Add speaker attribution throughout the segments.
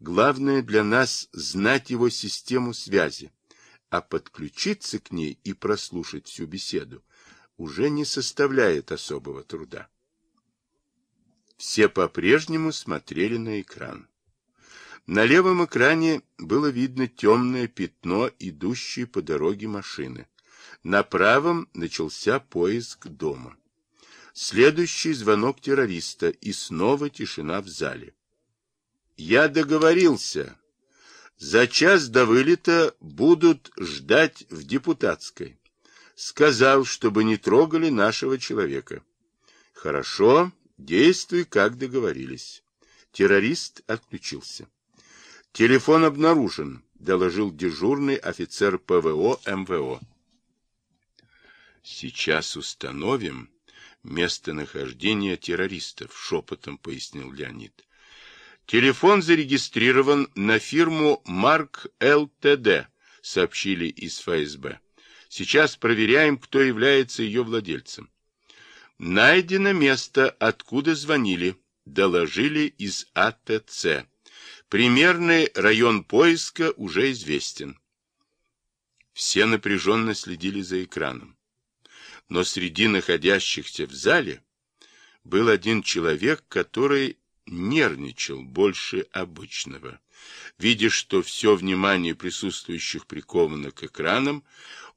Speaker 1: Главное для нас знать его систему связи, а подключиться к ней и прослушать всю беседу уже не составляет особого труда. Все по-прежнему смотрели на экран. На левом экране было видно темное пятно, идущее по дороге машины. На правом начался поиск дома. Следующий звонок террориста, и снова тишина в зале. Я договорился. За час до вылета будут ждать в депутатской. Сказал, чтобы не трогали нашего человека. Хорошо, действуй, как договорились. Террорист отключился. Телефон обнаружен, доложил дежурный офицер ПВО МВО. Сейчас установим местонахождение террористов, шепотом пояснил Леонид. Телефон зарегистрирован на фирму Марк ЛТД, сообщили из ФСБ. Сейчас проверяем, кто является ее владельцем. Найдено место, откуда звонили, доложили из АТЦ. Примерный район поиска уже известен. Все напряженно следили за экраном но среди находящихся в зале был один человек, который нервничал больше обычного. Видя, что все внимание присутствующих приковано к экранам,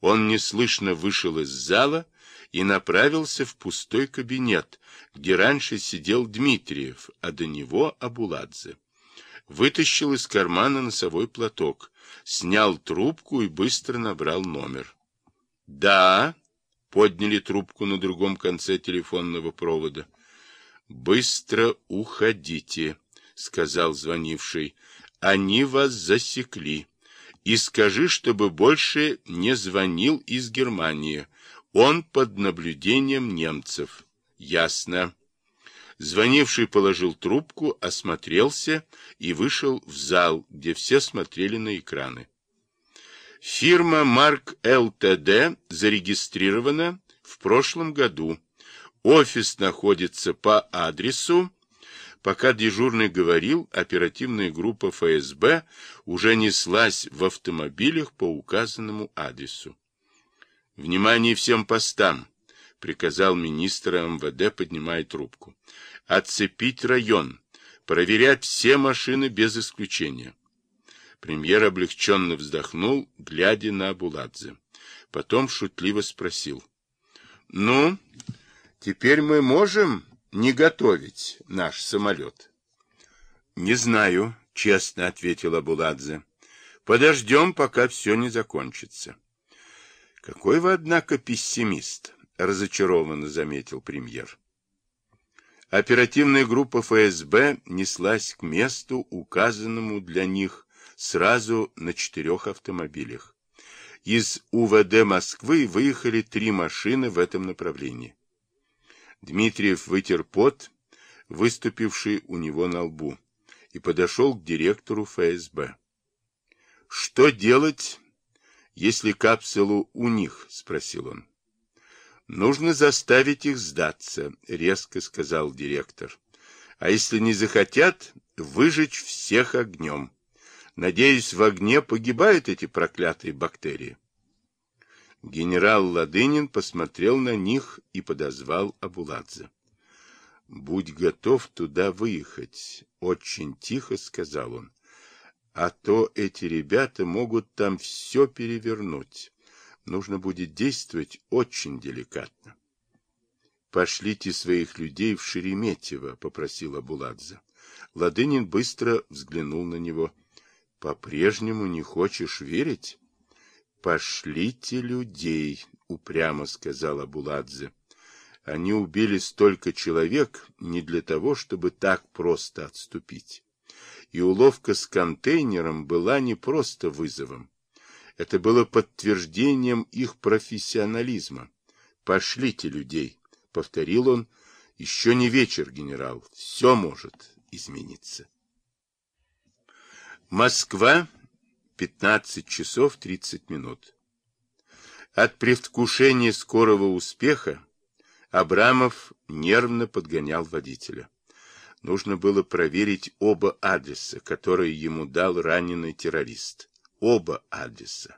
Speaker 1: он неслышно вышел из зала и направился в пустой кабинет, где раньше сидел Дмитриев, а до него Абуладзе. Вытащил из кармана носовой платок, снял трубку и быстро набрал номер. «Да», подняли трубку на другом конце телефонного провода. «Быстро уходите», — сказал звонивший. «Они вас засекли. И скажи, чтобы больше не звонил из Германии. Он под наблюдением немцев». «Ясно». Звонивший положил трубку, осмотрелся и вышел в зал, где все смотрели на экраны. Фирма Марк ЛТД зарегистрирована в прошлом году. Офис находится по адресу. Пока дежурный говорил, оперативная группа ФСБ уже неслась в автомобилях по указанному адресу. «Внимание всем постам!» — приказал министр МВД, поднимая трубку. «Отцепить район, проверять все машины без исключения». Премьер облегченно вздохнул, глядя на Буладзе. Потом шутливо спросил. — Ну, теперь мы можем не готовить наш самолет? — Не знаю, — честно ответила Буладзе. — Подождем, пока все не закончится. — Какой вы, однако, пессимист, — разочарованно заметил премьер. Оперативная группа ФСБ неслась к месту, указанному для них сразу на четырех автомобилях. Из УВД Москвы выехали три машины в этом направлении. Дмитриев вытер пот, выступивший у него на лбу, и подошел к директору ФСБ. «Что делать, если капсулу у них?» — спросил он. «Нужно заставить их сдаться», — резко сказал директор. «А если не захотят, выжечь всех огнем». Надеюсь, в огне погибают эти проклятые бактерии. Генерал Ладынин посмотрел на них и подозвал Абуладзе. — Будь готов туда выехать, — очень тихо сказал он. — А то эти ребята могут там все перевернуть. Нужно будет действовать очень деликатно. — Пошлите своих людей в Шереметьево, — попросил Абуладзе. Ладынин быстро взглянул на него. — по-прежнему не хочешь верить? Пошлите людей, упрямо сказала Буладзе. Они убили столько человек не для того, чтобы так просто отступить. И уловка с контейнером была не просто вызовом. Это было подтверждением их профессионализма. «Пошлите людей», — повторил он. «Еще не вечер, генерал. Все может измениться». Москва, 15 часов 30 минут. От предвкушения скорого успеха Абрамов нервно подгонял водителя. Нужно было проверить оба адреса, которые ему дал раненый террорист. Оба адреса.